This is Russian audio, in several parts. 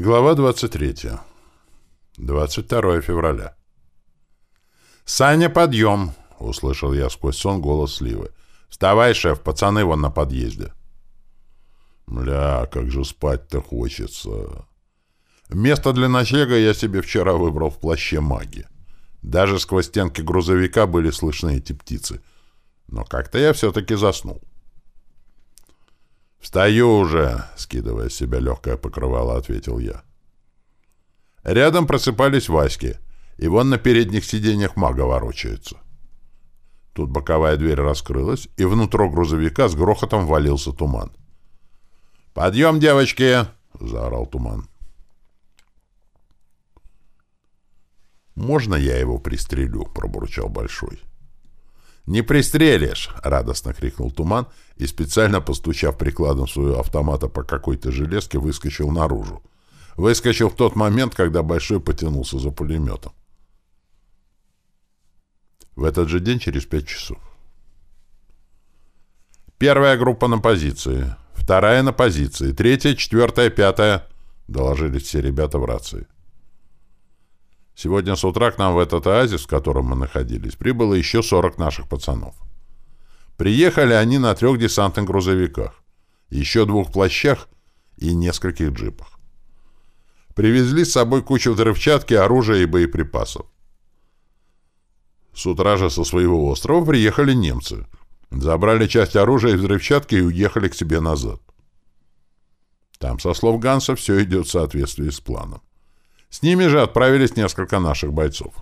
Глава 23. 22 февраля. «Саня, подъем!» — услышал я сквозь сон голос Сливы. «Вставай, шеф, пацаны вон на подъезде». Мля, как же спать-то хочется. Место для ночлега я себе вчера выбрал в плаще маги. Даже сквозь стенки грузовика были слышны эти птицы. Но как-то я все-таки заснул. «Встаю уже!» — скидывая с себя легкое покрывало, ответил я. Рядом просыпались Васьки, и вон на передних сиденьях мага ворочается. Тут боковая дверь раскрылась, и внутрь грузовика с грохотом валился туман. «Подъем, девочки!» — заорал туман. «Можно я его пристрелю?» — пробурчал Большой. «Не пристрелишь!» — радостно крикнул Туман и, специально постучав прикладом своего автомата по какой-то железке, выскочил наружу. Выскочил в тот момент, когда Большой потянулся за пулеметом. В этот же день, через пять часов. «Первая группа на позиции, вторая на позиции, третья, четвертая, пятая», — доложились все ребята в рации. Сегодня с утра к нам в этот оазис, в котором мы находились, прибыло еще 40 наших пацанов. Приехали они на трех десантных грузовиках, еще двух плащах и нескольких джипах. Привезли с собой кучу взрывчатки, оружия и боеприпасов. С утра же со своего острова приехали немцы. Забрали часть оружия и взрывчатки и уехали к себе назад. Там, со слов Ганса, все идет в соответствии с планом. С ними же отправились несколько наших бойцов.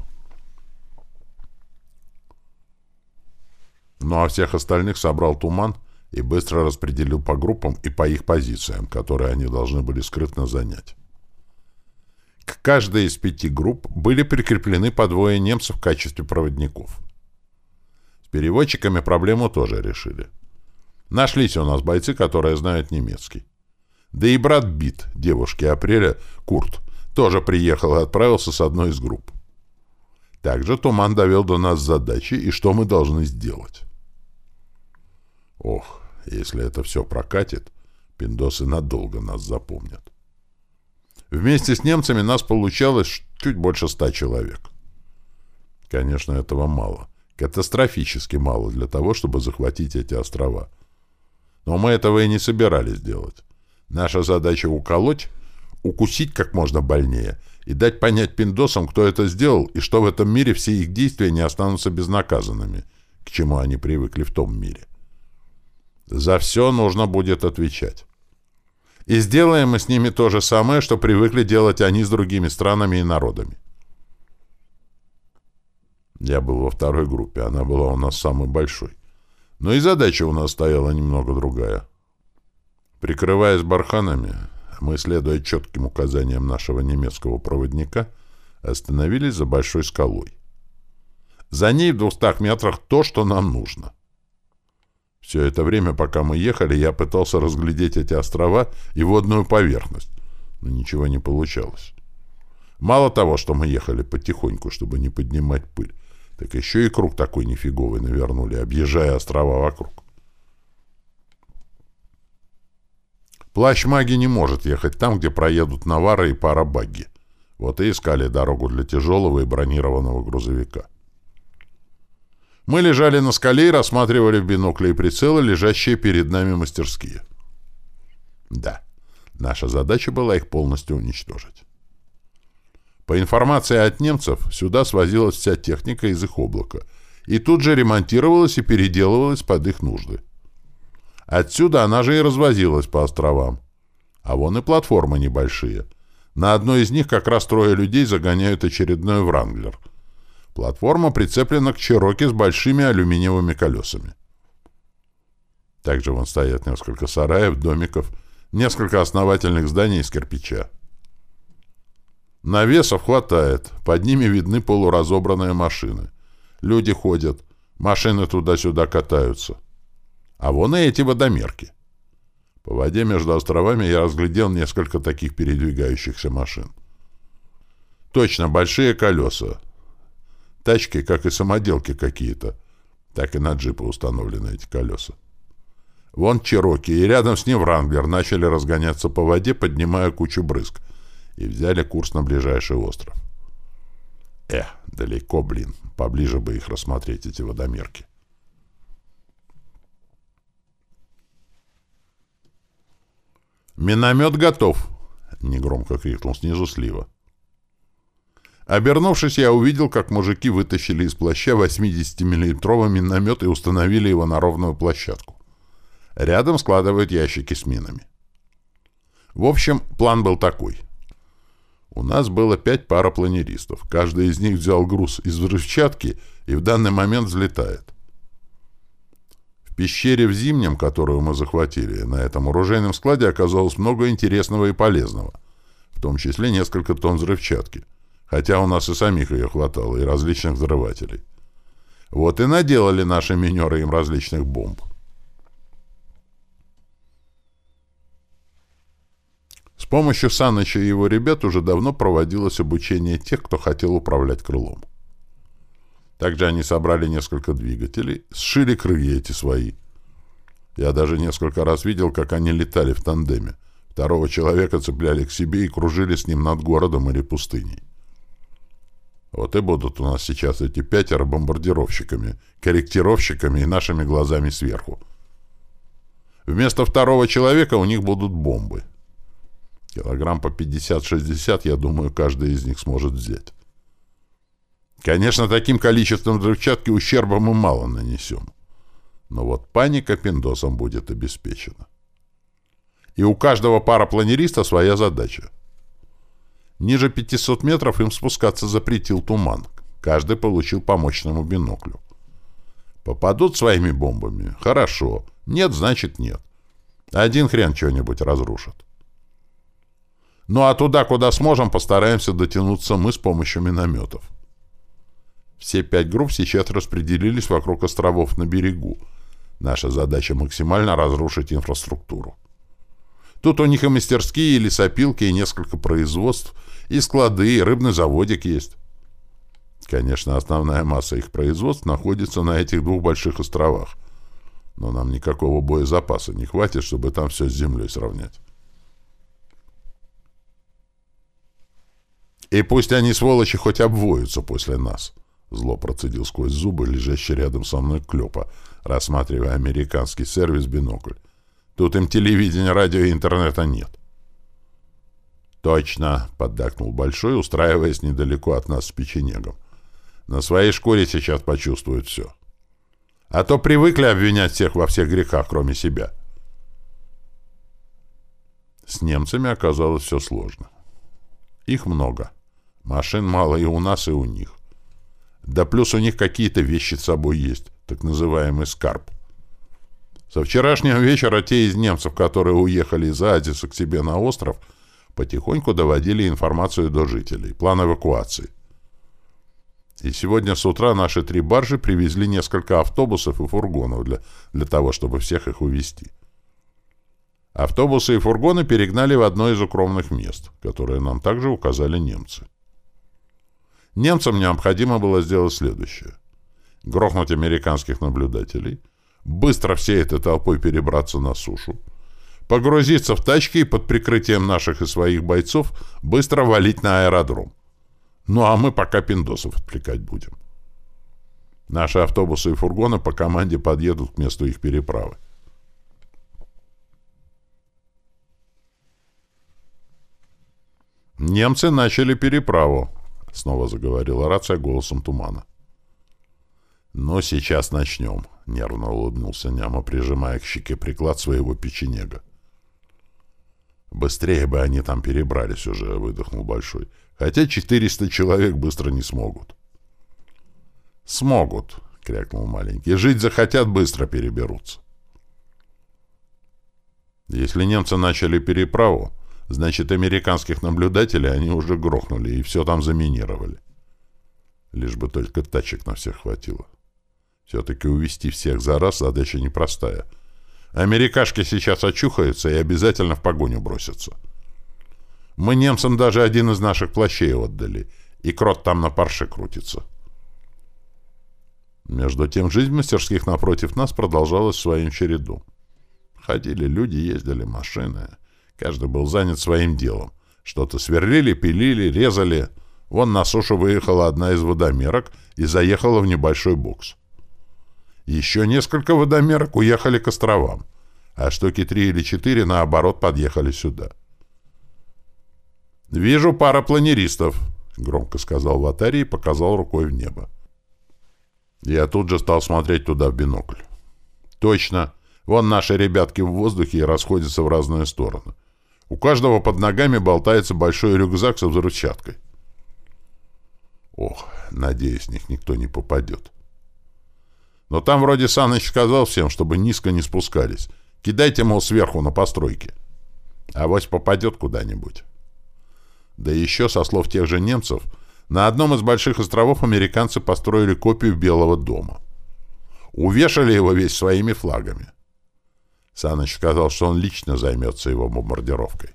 Ну а всех остальных собрал туман и быстро распределил по группам и по их позициям, которые они должны были скрытно занять. К каждой из пяти групп были прикреплены по двое немцев в качестве проводников. С переводчиками проблему тоже решили. Нашлись у нас бойцы, которые знают немецкий. Да и брат Бит, девушки Апреля, Курт, тоже приехал и отправился с одной из групп. Также Туман довел до нас задачи и что мы должны сделать. Ох, если это все прокатит, пиндосы надолго нас запомнят. Вместе с немцами нас получалось чуть больше ста человек. Конечно, этого мало. Катастрофически мало для того, чтобы захватить эти острова. Но мы этого и не собирались делать. Наша задача — уколоть укусить как можно больнее и дать понять пиндосам, кто это сделал и что в этом мире все их действия не останутся безнаказанными, к чему они привыкли в том мире. За все нужно будет отвечать. И сделаем мы с ними то же самое, что привыкли делать они с другими странами и народами. Я был во второй группе, она была у нас самой большой. Но и задача у нас стояла немного другая. Прикрываясь барханами, мы, следуя четким указаниям нашего немецкого проводника, остановились за большой скалой. За ней в двухстах метрах то, что нам нужно. Все это время, пока мы ехали, я пытался разглядеть эти острова и водную поверхность, но ничего не получалось. Мало того, что мы ехали потихоньку, чтобы не поднимать пыль, так еще и круг такой нифиговый навернули, объезжая острова вокруг. Плащ маги не может ехать там, где проедут навары и пара багги. Вот и искали дорогу для тяжелого и бронированного грузовика. Мы лежали на скале и рассматривали в бинокли и прицелы лежащие перед нами мастерские. Да, наша задача была их полностью уничтожить. По информации от немцев, сюда свозилась вся техника из их облака, и тут же ремонтировалась и переделывалась под их нужды. Отсюда она же и развозилась по островам. А вон и платформы небольшие. На одной из них как раз трое людей загоняют очередной Вранглер. Платформа прицеплена к Чироки с большими алюминиевыми колесами. Также вон стоят несколько сараев, домиков, несколько основательных зданий из кирпича. Навесов хватает, под ними видны полуразобранные машины. Люди ходят, машины туда-сюда катаются. А вон и эти водомерки. По воде между островами я разглядел несколько таких передвигающихся машин. Точно, большие колеса. Тачки, как и самоделки какие-то. Так и на джипы установлены эти колеса. Вон Чироки, и рядом с ним Вранглер начали разгоняться по воде, поднимая кучу брызг. и взяли курс на ближайший остров. Э, далеко, блин, поближе бы их рассмотреть, эти водомерки. «Миномет готов!» — негромко крикнул снизу слива. Обернувшись, я увидел, как мужики вытащили из плаща 80-миллиметровый миномет и установили его на ровную площадку. Рядом складывают ящики с минами. В общем, план был такой. У нас было пять парапланеристов. Каждый из них взял груз из взрывчатки и в данный момент взлетает. Пещере в Зимнем, которую мы захватили, на этом оружейном складе оказалось много интересного и полезного, в том числе несколько тонн взрывчатки, хотя у нас и самих ее хватало, и различных взрывателей. Вот и наделали наши минеры им различных бомб. С помощью Саныча и его ребят уже давно проводилось обучение тех, кто хотел управлять крылом. Также они собрали несколько двигателей, сшили крылья эти свои. Я даже несколько раз видел, как они летали в тандеме. Второго человека цепляли к себе и кружили с ним над городом или пустыней. Вот и будут у нас сейчас эти пятеро бомбардировщиками, корректировщиками и нашими глазами сверху. Вместо второго человека у них будут бомбы. Килограмм по 50-60, я думаю, каждый из них сможет взять. Конечно, таким количеством взрывчатки ущерба мы мало нанесем. Но вот паника пиндосом будет обеспечена. И у каждого парапланериста своя задача. Ниже 500 метров им спускаться запретил туман. Каждый получил по мощному биноклю. Попадут своими бомбами? Хорошо. Нет, значит нет. Один хрен что-нибудь разрушит. Ну а туда, куда сможем, постараемся дотянуться мы с помощью минометов. Все пять групп сейчас распределились вокруг островов на берегу. Наша задача максимально разрушить инфраструктуру. Тут у них и мастерские, и лесопилки, и несколько производств, и склады, и рыбный заводик есть. Конечно, основная масса их производств находится на этих двух больших островах. Но нам никакого боезапаса не хватит, чтобы там все с землей сравнять. И пусть они, сволочи, хоть обвоются после нас. Зло процедил сквозь зубы, лежащий рядом со мной Клёпа, рассматривая американский сервис «Бинокль». Тут им телевидения, радио и интернета нет. «Точно», — поддакнул Большой, устраиваясь недалеко от нас с печенегом. «На своей шкуре сейчас почувствуют все. А то привыкли обвинять всех во всех грехах, кроме себя». С немцами оказалось все сложно. Их много. Машин мало и у нас, и у них. Да плюс у них какие-то вещи с собой есть, так называемый скарб. Со вчерашнего вечера те из немцев, которые уехали из Адиса к себе на остров, потихоньку доводили информацию до жителей, план эвакуации. И сегодня с утра наши три баржи привезли несколько автобусов и фургонов для, для того, чтобы всех их увезти. Автобусы и фургоны перегнали в одно из укромных мест, которые нам также указали немцы. Немцам необходимо было сделать следующее. Грохнуть американских наблюдателей, быстро всей этой толпой перебраться на сушу, погрузиться в тачки и под прикрытием наших и своих бойцов быстро валить на аэродром. Ну а мы пока пиндосов отвлекать будем. Наши автобусы и фургоны по команде подъедут к месту их переправы. Немцы начали переправу, — снова заговорила рация голосом тумана. «Ну, сейчас начнем», — нервно улыбнулся Няма, прижимая к щеке приклад своего печенега. «Быстрее бы они там перебрались уже», — выдохнул Большой. «Хотя четыреста человек быстро не смогут». «Смогут», — крякнул маленький. «Жить захотят, быстро переберутся». Если немцы начали переправу, Значит, американских наблюдателей они уже грохнули и все там заминировали. Лишь бы только тачек на всех хватило. Все-таки увести всех за раз задача непростая. Америкашки сейчас очухаются и обязательно в погоню бросятся. Мы немцам даже один из наших плащей отдали, и крот там на парше крутится. Между тем жизнь мастерских напротив нас продолжалась своим чередом. Ходили люди, ездили машины. Каждый был занят своим делом. Что-то сверлили, пилили, резали. Вон на сушу выехала одна из водомерок и заехала в небольшой бокс. Еще несколько водомерок уехали к островам, а штуки три или четыре, наоборот, подъехали сюда. «Вижу пара планеристов», — громко сказал Ватарий и показал рукой в небо. Я тут же стал смотреть туда в бинокль. «Точно. Вон наши ребятки в воздухе и расходятся в разные стороны. У каждого под ногами болтается большой рюкзак со взрывчаткой. Ох, надеюсь, с них никто не попадет. Но там вроде Саныч сказал всем, чтобы низко не спускались. Кидайте, мол, сверху на постройки. А вось попадет куда-нибудь. Да еще, со слов тех же немцев, на одном из больших островов американцы построили копию Белого дома. Увешали его весь своими флагами. Саныч сказал, что он лично займется его бомбардировкой.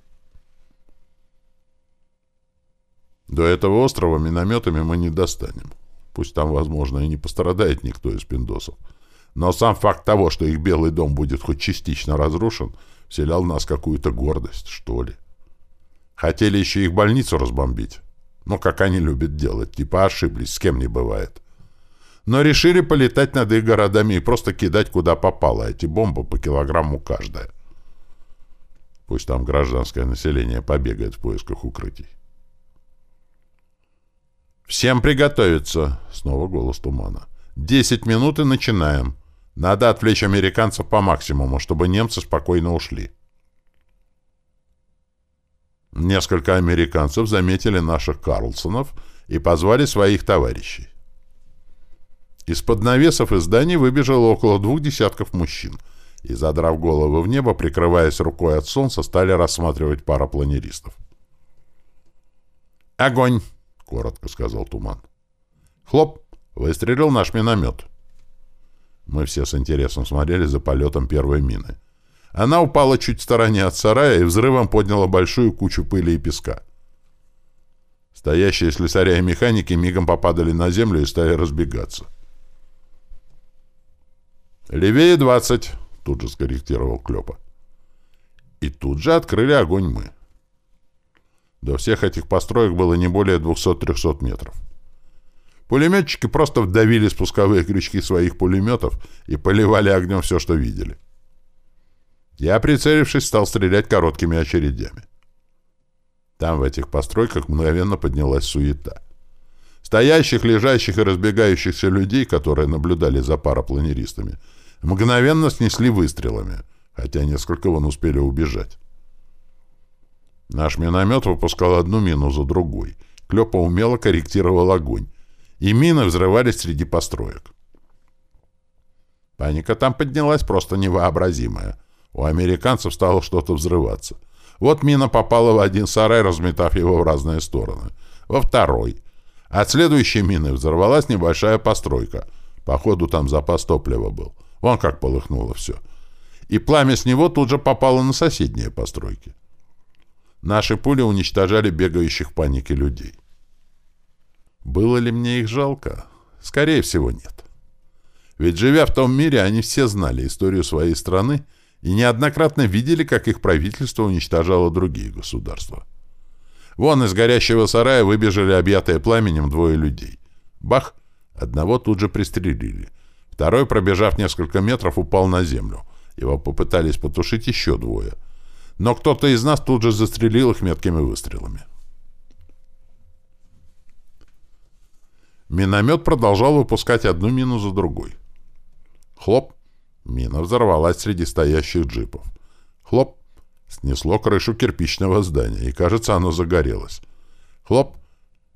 До этого острова минометами мы не достанем. Пусть там, возможно, и не пострадает никто из пиндосов. Но сам факт того, что их Белый дом будет хоть частично разрушен, вселял в нас какую-то гордость, что ли. Хотели еще их больницу разбомбить. Ну, как они любят делать, типа ошиблись, с кем не бывает но решили полетать над их городами и просто кидать куда попало эти бомбы по килограмму каждая. Пусть там гражданское население побегает в поисках укрытий. «Всем приготовиться!» — снова голос тумана. «Десять минут и начинаем. Надо отвлечь американцев по максимуму, чтобы немцы спокойно ушли». Несколько американцев заметили наших Карлсонов и позвали своих товарищей. Из-под навесов и зданий выбежало около двух десятков мужчин и, задрав головы в небо, прикрываясь рукой от солнца, стали рассматривать парапланеристов. «Огонь!» — коротко сказал Туман. «Хлоп!» — выстрелил наш миномет. Мы все с интересом смотрели за полетом первой мины. Она упала чуть в стороне от сарая и взрывом подняла большую кучу пыли и песка. Стоящие слесаря и механики мигом попадали на землю и стали разбегаться. «Левее двадцать», — тут же скорректировал Клёпа. И тут же открыли огонь мы. До всех этих построек было не более 200-300 метров. Пулеметчики просто вдавили спусковые крючки своих пулеметов и поливали огнем все, что видели. Я, прицелившись, стал стрелять короткими очередями. Там, в этих постройках, мгновенно поднялась суета. Стоящих, лежащих и разбегающихся людей, которые наблюдали за парапланеристами, мгновенно снесли выстрелами, хотя несколько вон успели убежать. Наш миномет выпускал одну мину за другой. Клёпа умело корректировал огонь, и мины взрывались среди построек. Паника там поднялась просто невообразимая. У американцев стало что-то взрываться. Вот мина попала в один сарай, разметав его в разные стороны. Во второй. От следующей мины взорвалась небольшая постройка. Походу, там запас топлива был. Вон как полыхнуло все. И пламя с него тут же попало на соседние постройки. Наши пули уничтожали бегающих в панике людей. Было ли мне их жалко? Скорее всего, нет. Ведь, живя в том мире, они все знали историю своей страны и неоднократно видели, как их правительство уничтожало другие государства. Вон из горящего сарая выбежали объятые пламенем двое людей. Бах! Одного тут же пристрелили — Второй, пробежав несколько метров, упал на землю. Его попытались потушить еще двое. Но кто-то из нас тут же застрелил их меткими выстрелами. Миномет продолжал выпускать одну мину за другой. Хлоп! Мина взорвалась среди стоящих джипов. Хлоп! Снесло крышу кирпичного здания, и, кажется, оно загорелось. Хлоп!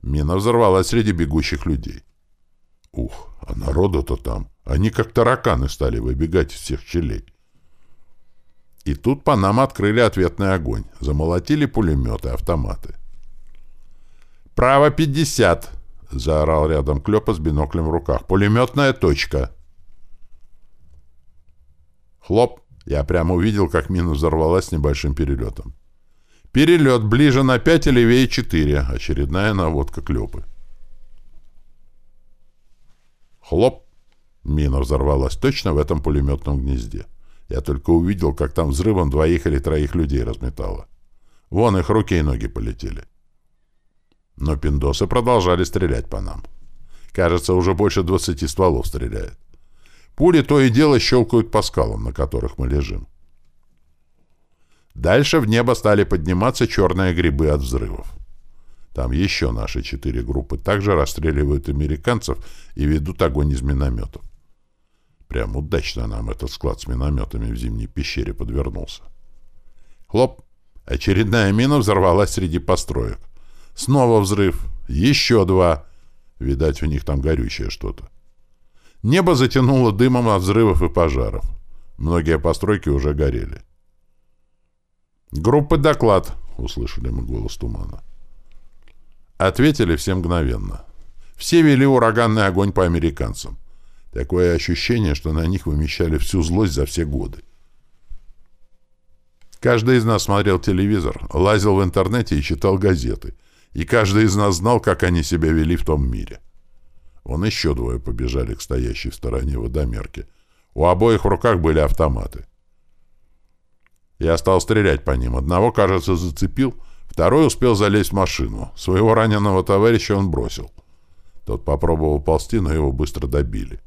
Мина взорвалась среди бегущих людей. Ух, а народу-то там. Они как тараканы стали выбегать из всех щелей. И тут по нам открыли ответный огонь. Замолотили пулеметы, автоматы. «Право 50!» — заорал рядом Клёпа с биноклем в руках. «Пулеметная точка!» Хлоп! Я прямо увидел, как мина взорвалась с небольшим перелетом. «Перелет ближе на 5 и левее 4!» — очередная наводка Клёпы. Хлоп! Мина взорвалась точно в этом пулеметном гнезде. Я только увидел, как там взрывом двоих или троих людей разметало. Вон их руки и ноги полетели. Но пиндосы продолжали стрелять по нам. Кажется, уже больше двадцати стволов стреляет. Пули то и дело щелкают по скалам, на которых мы лежим. Дальше в небо стали подниматься черные грибы от взрывов. Там еще наши четыре группы также расстреливают американцев и ведут огонь из минометов. Прям удачно нам этот склад с минометами в зимней пещере подвернулся. Хлоп! Очередная мина взорвалась среди построек. Снова взрыв. Еще два. Видать, у них там горючее что-то. Небо затянуло дымом от взрывов и пожаров. Многие постройки уже горели. «Группы доклад», — услышали мы голос тумана. Ответили все мгновенно. Все вели ураганный огонь по американцам. Такое ощущение, что на них вымещали всю злость за все годы. Каждый из нас смотрел телевизор, лазил в интернете и читал газеты. И каждый из нас знал, как они себя вели в том мире. Он еще двое побежали к стоящей в стороне водомерке. У обоих в руках были автоматы. Я стал стрелять по ним. Одного, кажется, зацепил, второй успел залезть в машину. Своего раненого товарища он бросил. Тот попробовал ползти, но его быстро добили.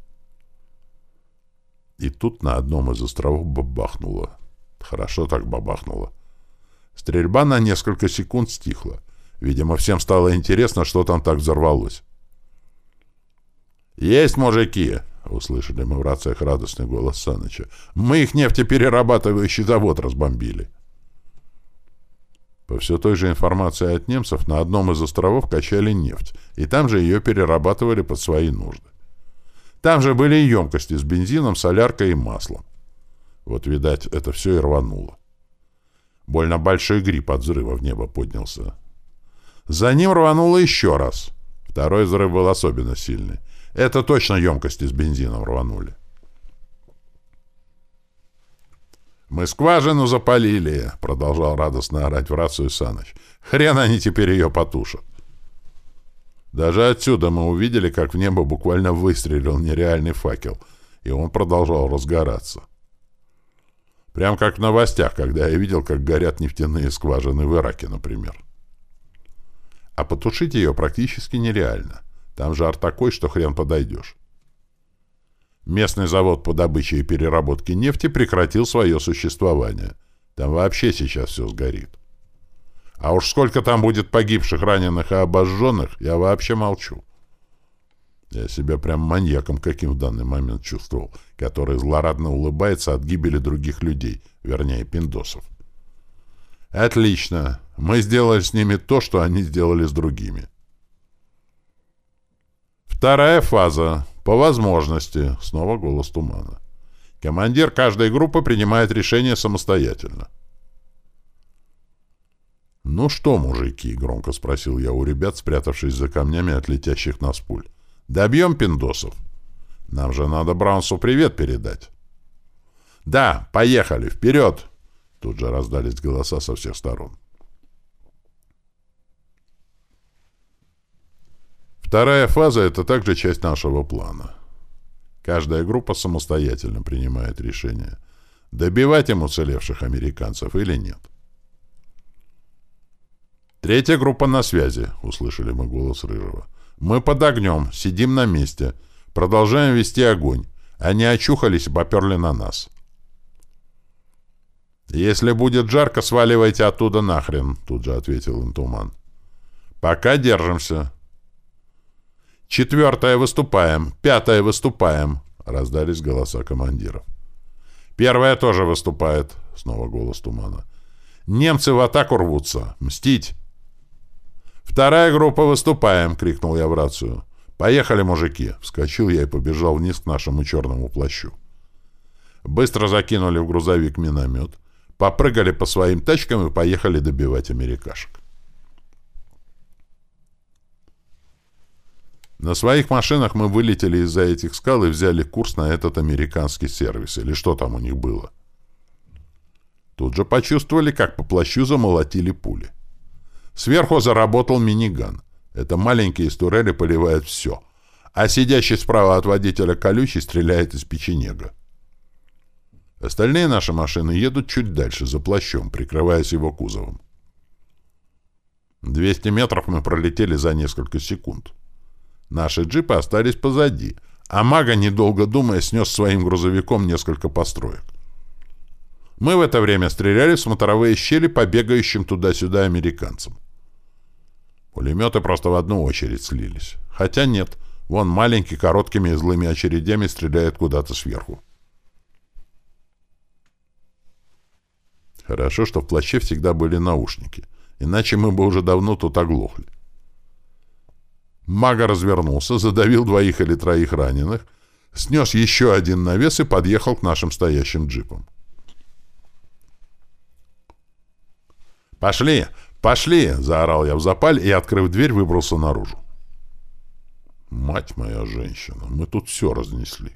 И тут на одном из островов бабахнуло. Хорошо так бабахнуло. Стрельба на несколько секунд стихла. Видимо, всем стало интересно, что там так взорвалось. «Есть мужики!» — услышали мы в рациях радостный голос Саныча. «Мы их нефтеперерабатывающий завод разбомбили!» По все той же информации от немцев, на одном из островов качали нефть, и там же ее перерабатывали под свои нужды. Там же были емкости с бензином, соляркой и маслом. Вот, видать, это все и рвануло. Больно большой гриб от взрыва в небо поднялся. За ним рвануло еще раз. Второй взрыв был особенно сильный. Это точно емкости с бензином рванули. «Мы скважину запалили!» — продолжал радостно орать в рацию Саныч. «Хрен они теперь ее потушат!» Даже отсюда мы увидели, как в небо буквально выстрелил нереальный факел, и он продолжал разгораться. Прям как в новостях, когда я видел, как горят нефтяные скважины в Ираке, например. А потушить ее практически нереально. Там жар такой, что хрен подойдешь. Местный завод по добыче и переработке нефти прекратил свое существование. Там вообще сейчас все сгорит. А уж сколько там будет погибших, раненых и обожженных, я вообще молчу. Я себя прям маньяком каким в данный момент чувствовал, который злорадно улыбается от гибели других людей, вернее, пиндосов. Отлично. Мы сделали с ними то, что они сделали с другими. Вторая фаза. По возможности. Снова голос тумана. Командир каждой группы принимает решение самостоятельно. «Ну что, мужики?» — громко спросил я у ребят, спрятавшись за камнями от летящих нас пуль. «Добьем пиндосов? Нам же надо Браунсу привет передать». «Да, поехали, вперед!» Тут же раздались голоса со всех сторон. Вторая фаза — это также часть нашего плана. Каждая группа самостоятельно принимает решение, добивать им уцелевших американцев или нет. «Третья группа на связи», — услышали мы голос Рыжего. «Мы под огнем, сидим на месте, продолжаем вести огонь. Они очухались и поперли на нас». «Если будет жарко, сваливайте оттуда нахрен», — тут же ответил им Туман. «Пока держимся». «Четвертое выступаем, пятое выступаем», — раздались голоса командиров. «Первое тоже выступает», — снова голос Тумана. «Немцы в атаку рвутся. Мстить!» «Вторая группа, выступаем!» — крикнул я в рацию. «Поехали, мужики!» — вскочил я и побежал вниз к нашему черному плащу. Быстро закинули в грузовик миномет, попрыгали по своим тачкам и поехали добивать америкашек. На своих машинах мы вылетели из-за этих скал и взяли курс на этот американский сервис, или что там у них было. Тут же почувствовали, как по плащу замолотили пули. Сверху заработал миниган. Это маленькие турели поливают все. А сидящий справа от водителя колючий стреляет из печенега. Остальные наши машины едут чуть дальше, за плащом, прикрываясь его кузовом. 200 метров мы пролетели за несколько секунд. Наши джипы остались позади, а мага, недолго думая, снес своим грузовиком несколько построек. Мы в это время стреляли в смотровые щели по бегающим туда-сюда американцам. Пулеметы просто в одну очередь слились. Хотя нет, вон маленький короткими и злыми очередями стреляет куда-то сверху. Хорошо, что в плаще всегда были наушники, иначе мы бы уже давно тут оглохли. Мага развернулся, задавил двоих или троих раненых, снес еще один навес и подъехал к нашим стоящим джипам. «Пошли! Пошли!» — заорал я в запаль и, открыв дверь, выбрался наружу. «Мать моя женщина, мы тут все разнесли.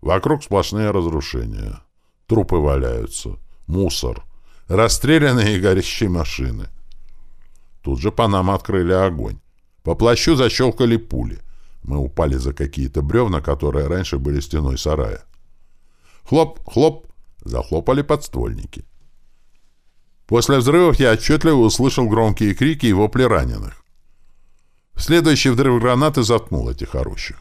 Вокруг сплошные разрушения. Трупы валяются, мусор, расстрелянные и горящие машины. Тут же по нам открыли огонь. По плащу защелкали пули. Мы упали за какие-то бревна, которые раньше были стеной сарая. Хлоп, хлоп, захлопали подствольники. После взрывов я отчетливо услышал громкие крики и вопли раненых. Следующий взрыв гранаты заткнул этих орущих.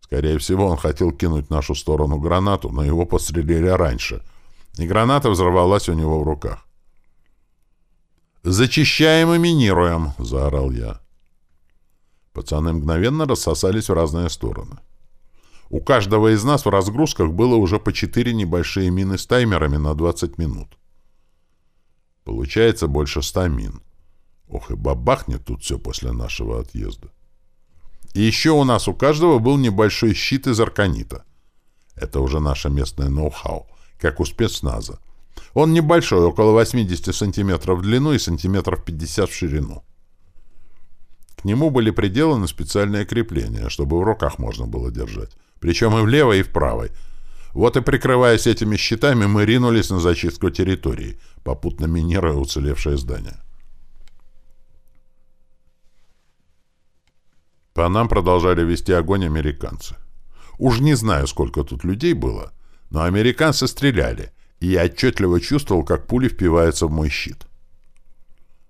Скорее всего, он хотел кинуть в нашу сторону гранату, но его подстрелили раньше, и граната взорвалась у него в руках. «Зачищаем и минируем!» — заорал я. Пацаны мгновенно рассосались в разные стороны. У каждого из нас в разгрузках было уже по четыре небольшие мины с таймерами на 20 минут. Получается больше ста мин. Ох, и бабахнет тут все после нашего отъезда. И еще у нас у каждого был небольшой щит из арканита. Это уже наше местное ноу-хау, как у спецназа. Он небольшой, около 80 сантиметров в длину и сантиметров 50 в ширину. К нему были приделаны специальные крепления, чтобы в руках можно было держать. Причем и в левой, и в правой. Вот и прикрываясь этими щитами, мы ринулись на зачистку территории, попутно минируя уцелевшее здание. По нам продолжали вести огонь американцы. Уж не знаю, сколько тут людей было, но американцы стреляли, и я отчетливо чувствовал, как пули впиваются в мой щит.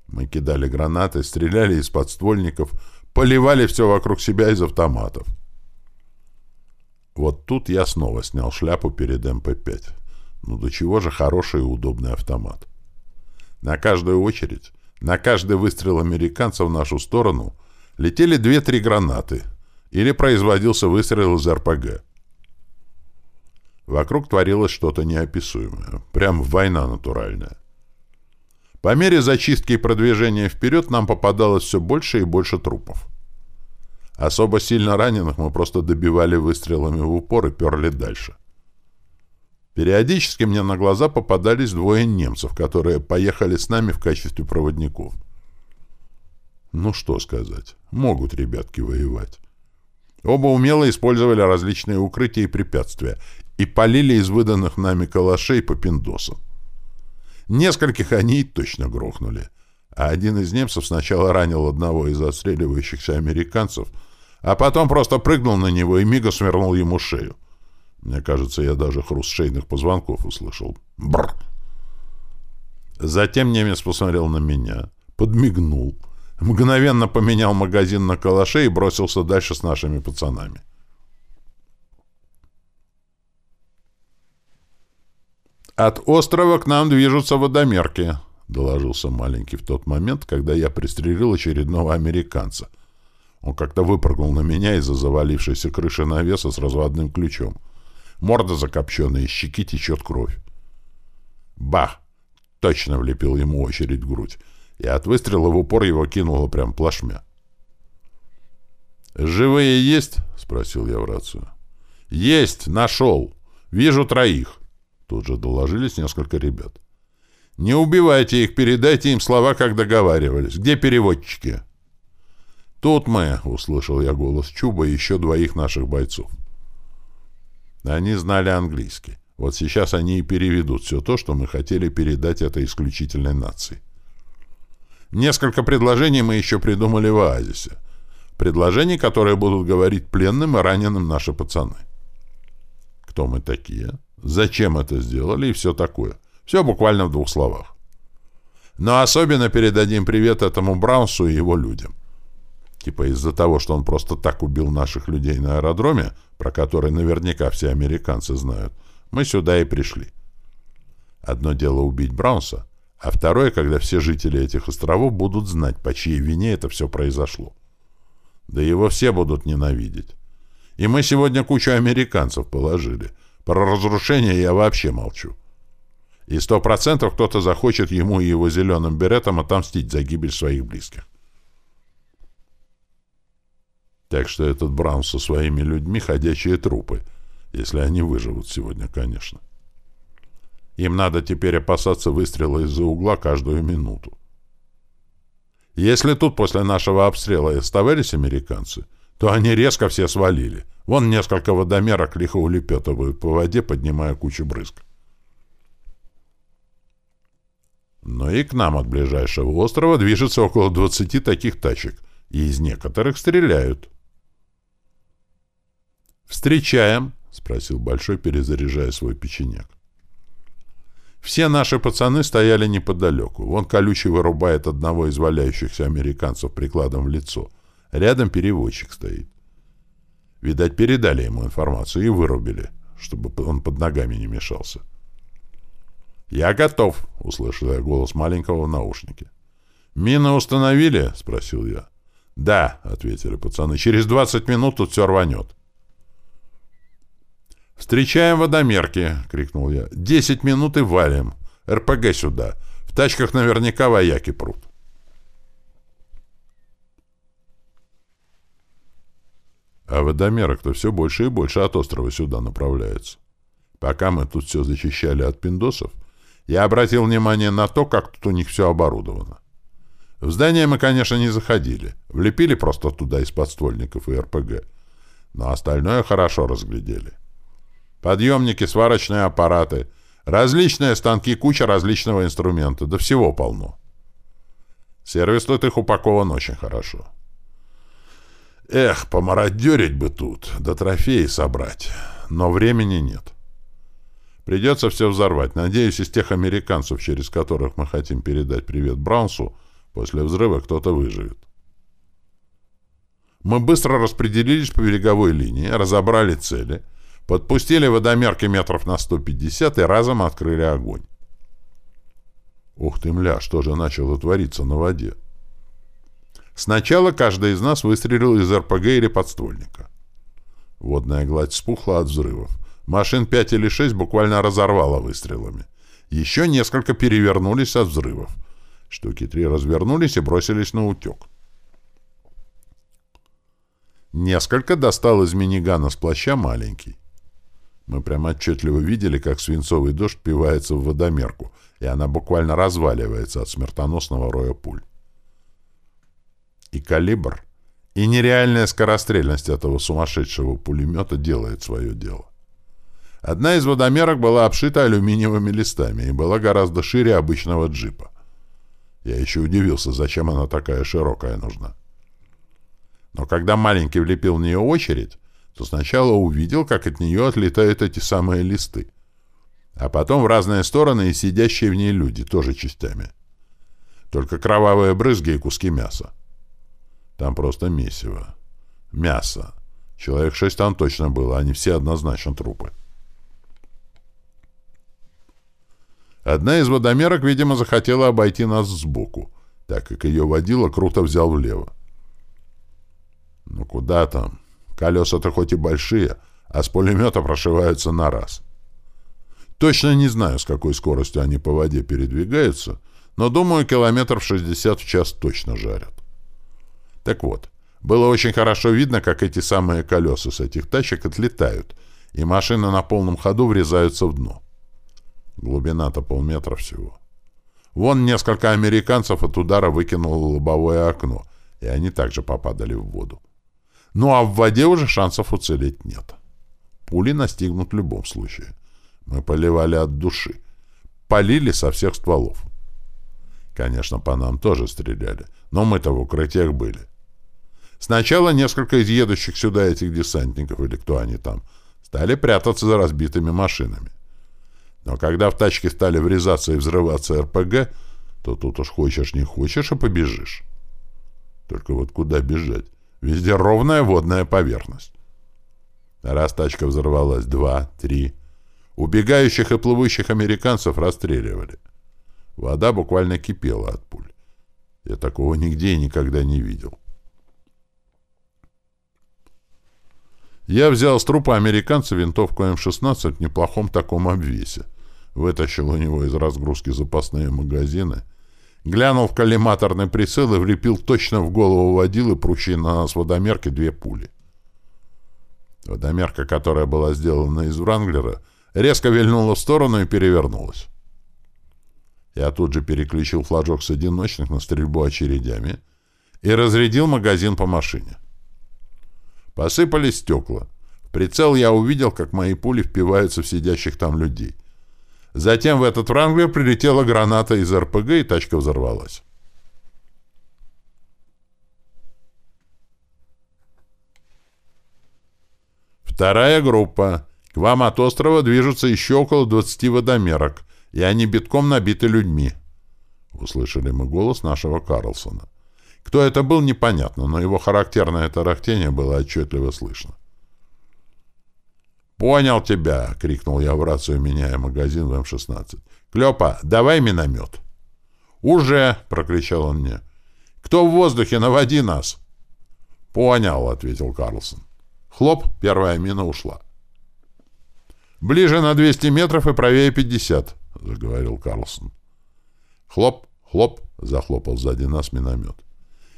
Мы кидали гранаты, стреляли из подствольников, поливали все вокруг себя из автоматов. Вот тут я снова снял шляпу перед МП-5. Ну до чего же хороший и удобный автомат. На каждую очередь, на каждый выстрел американца в нашу сторону — летели две-три гранаты или производился выстрел из РПГ. Вокруг творилось что-то неописуемое, прям война натуральная. По мере зачистки и продвижения вперед нам попадалось все больше и больше трупов. Особо сильно раненых мы просто добивали выстрелами в упор и перли дальше. Периодически мне на глаза попадались двое немцев, которые поехали с нами в качестве проводников. Ну что сказать, могут ребятки воевать. Оба умело использовали различные укрытия и препятствия и полили из выданных нами калашей по пиндосам. Нескольких они точно грохнули, а один из немцев сначала ранил одного из отстреливающихся американцев, а потом просто прыгнул на него и мига свернул ему шею. Мне кажется, я даже хруст шейных позвонков услышал. Бррр! Затем немец посмотрел на меня, подмигнул — Мгновенно поменял магазин на калаше и бросился дальше с нашими пацанами. «От острова к нам движутся водомерки», — доложился маленький в тот момент, когда я пристрелил очередного американца. Он как-то выпрыгнул на меня из-за завалившейся крыши навеса с разводным ключом. Морда закопченная, из щеки течет кровь. Бах! Точно влепил ему очередь в грудь и от выстрела в упор его кинуло прям плашмя. «Живые есть?» — спросил я в рацию. «Есть! Нашел! Вижу троих!» Тут же доложились несколько ребят. «Не убивайте их, передайте им слова, как договаривались. Где переводчики?» «Тут мы!» — услышал я голос Чуба и еще двоих наших бойцов. Они знали английский. Вот сейчас они и переведут все то, что мы хотели передать этой исключительной нации. Несколько предложений мы еще придумали в оазисе. Предложений, которые будут говорить пленным и раненым наши пацаны. Кто мы такие? Зачем это сделали и все такое. Все буквально в двух словах. Но особенно передадим привет этому Браунсу и его людям. Типа из-за того, что он просто так убил наших людей на аэродроме, про который наверняка все американцы знают, мы сюда и пришли. Одно дело убить Браунса, а второе, когда все жители этих островов будут знать, по чьей вине это все произошло. Да его все будут ненавидеть. И мы сегодня кучу американцев положили. Про разрушение я вообще молчу. И сто процентов кто-то захочет ему и его зеленым беретам отомстить за гибель своих близких. Так что этот Браун со своими людьми — ходячие трупы, если они выживут сегодня, конечно. Им надо теперь опасаться выстрела из-за угла каждую минуту. Если тут после нашего обстрела оставались американцы, то они резко все свалили. Вон несколько водомерок лихо улепетывают по воде, поднимая кучу брызг. Но и к нам от ближайшего острова движется около 20 таких тачек, и из некоторых стреляют. «Встречаем?» — спросил Большой, перезаряжая свой печенек. Все наши пацаны стояли неподалеку. Вон колючий вырубает одного из валяющихся американцев прикладом в лицо. Рядом переводчик стоит. Видать, передали ему информацию и вырубили, чтобы он под ногами не мешался. «Я готов», — услышал я голос маленького в наушнике. «Мины установили?» — спросил я. «Да», — ответили пацаны. «Через двадцать минут тут все рванет». «Встречаем водомерки!» — крикнул я. «Десять минут и валим! РПГ сюда! В тачках наверняка вояки прут!» А водомерок-то все больше и больше от острова сюда направляется. Пока мы тут все защищали от пиндосов, я обратил внимание на то, как тут у них все оборудовано. В здание мы, конечно, не заходили. Влепили просто туда из подствольников и РПГ. Но остальное хорошо разглядели подъемники, сварочные аппараты, различные станки, куча различного инструмента, да всего полно. Сервис тут их упакован очень хорошо. Эх, помародерить бы тут, да трофеи собрать. Но времени нет. Придется все взорвать. Надеюсь, из тех американцев, через которых мы хотим передать привет Браунсу, после взрыва кто-то выживет. Мы быстро распределились по береговой линии, разобрали цели — Подпустили водомерки метров на 150 и разом открыли огонь. Ух ты, мля, что же начало твориться на воде? Сначала каждый из нас выстрелил из РПГ или подствольника. Водная гладь спухла от взрывов. Машин 5 или 6 буквально разорвало выстрелами. Еще несколько перевернулись от взрывов. Штуки три развернулись и бросились на утек. Несколько достал из минигана с плаща маленький. Мы прямо отчетливо видели, как свинцовый дождь пивается в водомерку, и она буквально разваливается от смертоносного роя пуль. И калибр, и нереальная скорострельность этого сумасшедшего пулемета делает свое дело. Одна из водомерок была обшита алюминиевыми листами и была гораздо шире обычного джипа. Я еще удивился, зачем она такая широкая нужна. Но когда маленький влепил в нее очередь, то сначала увидел, как от нее отлетают эти самые листы. А потом в разные стороны и сидящие в ней люди, тоже частями. Только кровавые брызги и куски мяса. Там просто месиво. Мясо. Человек шесть там точно было, они все однозначно трупы. Одна из водомерок, видимо, захотела обойти нас сбоку, так как ее водила круто взял влево. Ну куда там? Колеса-то хоть и большие, а с пулемета прошиваются на раз. Точно не знаю, с какой скоростью они по воде передвигаются, но, думаю, километров 60 в час точно жарят. Так вот, было очень хорошо видно, как эти самые колеса с этих тачек отлетают, и машины на полном ходу врезаются в дно. Глубина-то полметра всего. Вон несколько американцев от удара выкинуло лобовое окно, и они также попадали в воду. Ну а в воде уже шансов уцелеть нет. Пули настигнут в любом случае. Мы поливали от души. Полили со всех стволов. Конечно, по нам тоже стреляли, но мы-то в укрытиях были. Сначала несколько из едущих сюда этих десантников, или кто они там, стали прятаться за разбитыми машинами. Но когда в тачке стали врезаться и взрываться РПГ, то тут уж хочешь не хочешь, а побежишь. Только вот куда бежать? Везде ровная водная поверхность. Раз тачка взорвалась, два, три. Убегающих и плывущих американцев расстреливали. Вода буквально кипела от пуль. Я такого нигде и никогда не видел. Я взял с трупа американца винтовку М-16 в неплохом таком обвесе. Вытащил у него из разгрузки запасные магазины, глянул в коллиматорный прицел и влепил точно в голову водилы, прущей на нас водомерки, две пули. Водомерка, которая была сделана из Вранглера, резко вильнула в сторону и перевернулась. Я тут же переключил флажок с одиночных на стрельбу очередями и разрядил магазин по машине. Посыпались стекла. В прицел я увидел, как мои пули впиваются в сидящих там людей. Затем в этот Вранглер прилетела граната из РПГ, и тачка взорвалась. Вторая группа. К вам от острова движутся еще около 20 водомерок, и они битком набиты людьми. Услышали мы голос нашего Карлсона. Кто это был, непонятно, но его характерное тарахтение было отчетливо слышно. «Понял тебя!» — крикнул я в рацию, меняя магазин в М-16. «Клёпа, давай миномет!» «Уже!» — прокричал он мне. «Кто в воздухе? Наводи нас!» «Понял!» — ответил Карлсон. Хлоп, первая мина ушла. «Ближе на 200 метров и правее 50», — заговорил Карлсон. «Хлоп, хлоп», — захлопал сзади нас миномет.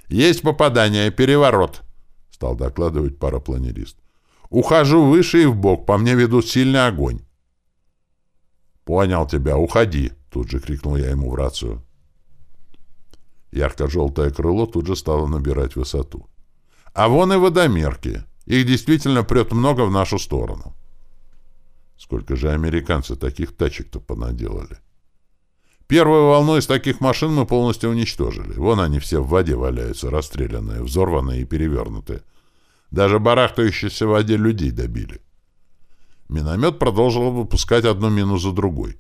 «Есть попадание, переворот», — стал докладывать парапланерист. «Ухожу выше и вбок, по мне ведут сильный огонь». «Понял тебя, уходи», — тут же крикнул я ему в рацию. Ярко-желтое крыло тут же стало набирать высоту. «А вон и водомерки. Их действительно прет много в нашу сторону». Сколько же американцы таких тачек-то понаделали? Первую волну из таких машин мы полностью уничтожили. Вон они все в воде валяются, расстрелянные, взорванные и перевернутые. Даже барахтающиеся в воде людей добили. Миномет продолжил выпускать одну мину за другой.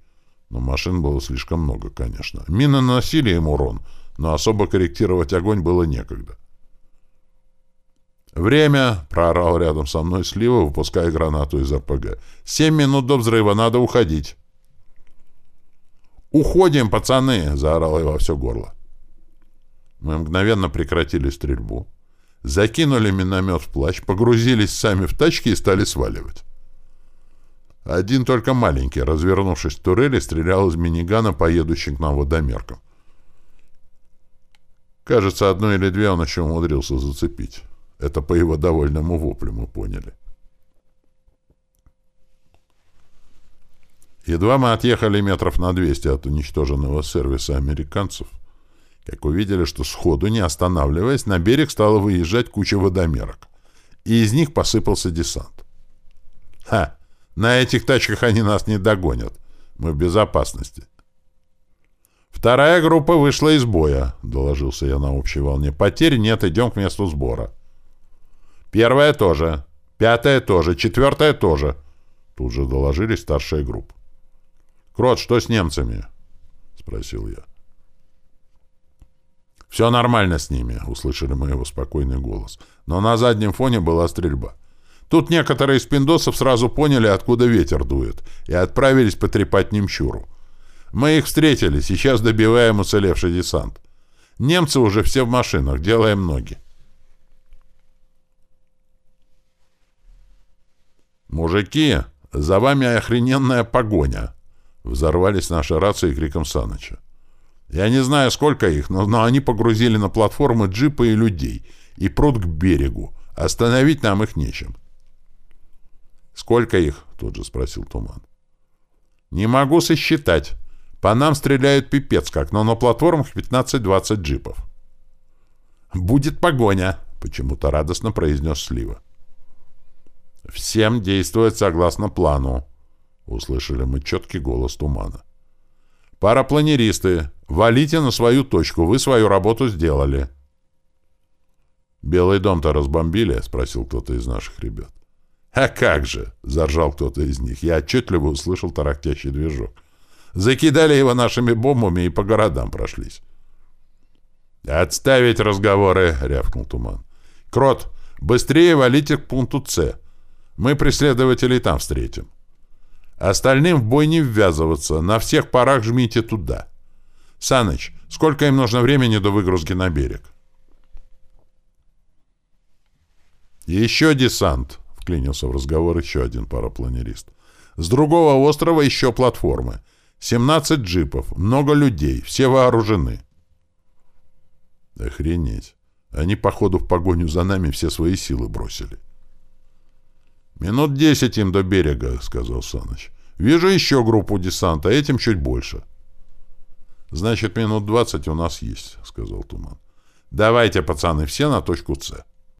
Но машин было слишком много, конечно. Мины наносили им урон, но особо корректировать огонь было некогда. «Время!» — проорал рядом со мной Слива, выпуская гранату из РПГ. «Семь минут до взрыва, надо уходить!» «Уходим, пацаны!» — заорал я во все горло. Мы мгновенно прекратили стрельбу, закинули миномет в плащ, погрузились сами в тачки и стали сваливать. Один только маленький, развернувшись в турели, стрелял из минигана по едущим к нам водомеркам. Кажется, одну или две он еще умудрился зацепить. Это по его довольному воплю мы поняли. Едва мы отъехали метров на 200 от уничтоженного сервиса американцев, как увидели, что сходу, не останавливаясь, на берег стала выезжать куча водомерок, и из них посыпался десант. «Ха! На этих тачках они нас не догонят. Мы в безопасности». «Вторая группа вышла из боя», — доложился я на общей волне. «Потерь нет, идем к месту сбора». «Первая тоже. Пятая тоже. Четвертая тоже». Тут же доложились старшие группы. «Крот, что с немцами?» — спросил я. «Все нормально с ними», — услышали мы его спокойный голос. Но на заднем фоне была стрельба. Тут некоторые из пиндосов сразу поняли, откуда ветер дует, и отправились потрепать немчуру. Мы их встретили, сейчас добиваем уцелевший десант. Немцы уже все в машинах, делаем ноги. «Мужики, за вами охрененная погоня!» Взорвались наши рации криком Саныча. Я не знаю, сколько их, но, но они погрузили на платформы джипы и людей и прут к берегу. Остановить нам их нечем. «Сколько их?» — тут же спросил Туман. «Не могу сосчитать. По нам стреляют пипец как, но на платформах 15-20 джипов». «Будет погоня!» — почему-то радостно произнес Слива. «Всем действовать согласно плану», — услышали мы четкий голос тумана. «Парапланеристы, валите на свою точку, вы свою работу сделали». «Белый дом-то разбомбили?» — спросил кто-то из наших ребят. «А как же!» — заржал кто-то из них. Я отчетливо услышал тарахтящий движок. Закидали его нашими бомбами и по городам прошлись. «Отставить разговоры!» — рявкнул Туман. «Крот, быстрее валите к пункту С. Мы преследователей там встретим. Остальным в бой не ввязываться, на всех парах жмите туда. Саныч, сколько им нужно времени до выгрузки на берег?» «Еще десант!» — вклинился в разговор еще один парапланерист. «С другого острова еще платформы. 17 джипов, много людей, все вооружены». «Охренеть! Они, походу, в погоню за нами все свои силы бросили». «Минут десять им до берега», — сказал Саныч. «Вижу еще группу десанта, этим чуть больше». «Значит, минут двадцать у нас есть», — сказал Туман. «Давайте, пацаны, все на точку С».